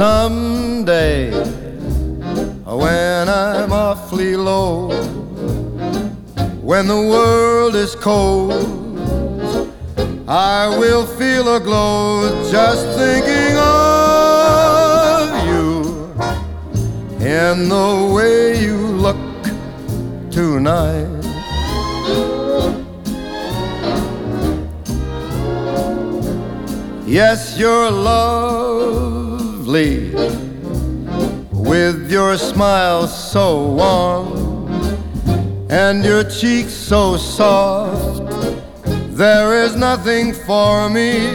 Someday, when I'm awfully low, when the world is cold, I will feel a glow just thinking of you and the way you look tonight. Yes, you're lovely with your smile so warm and your cheeks so soft. There is nothing for me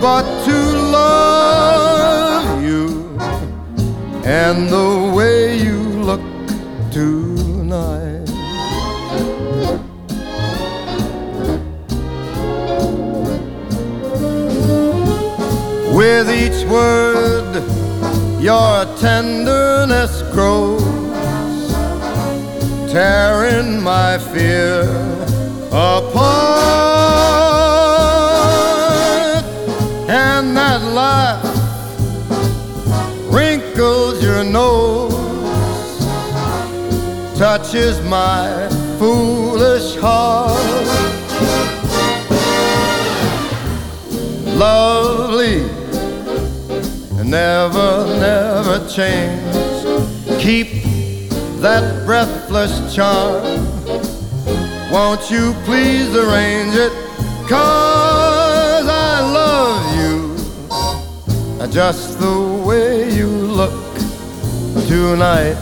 but to love you and the way you look tonight. With each word, your tenderness grows, tearing my fear apart. And that laugh wrinkles your nose, touches my foolish heart. Lovely never, never change. Keep that breathless charm. Won't you please arrange it? Cause I love you just the way you look tonight.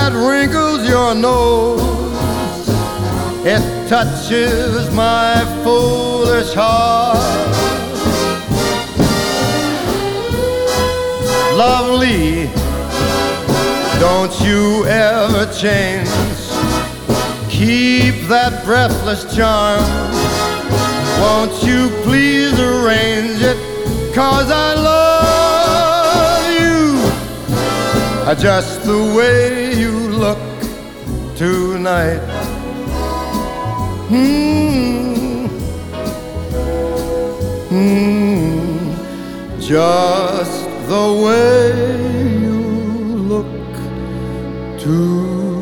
That wrinkles your nose, it touches my foolish heart. Lovely, don't you ever change. Keep that breathless charm. Won't you please arrange it? Cause I love you just the way you tonight. Hmm. Hmm. Just the way you look tonight.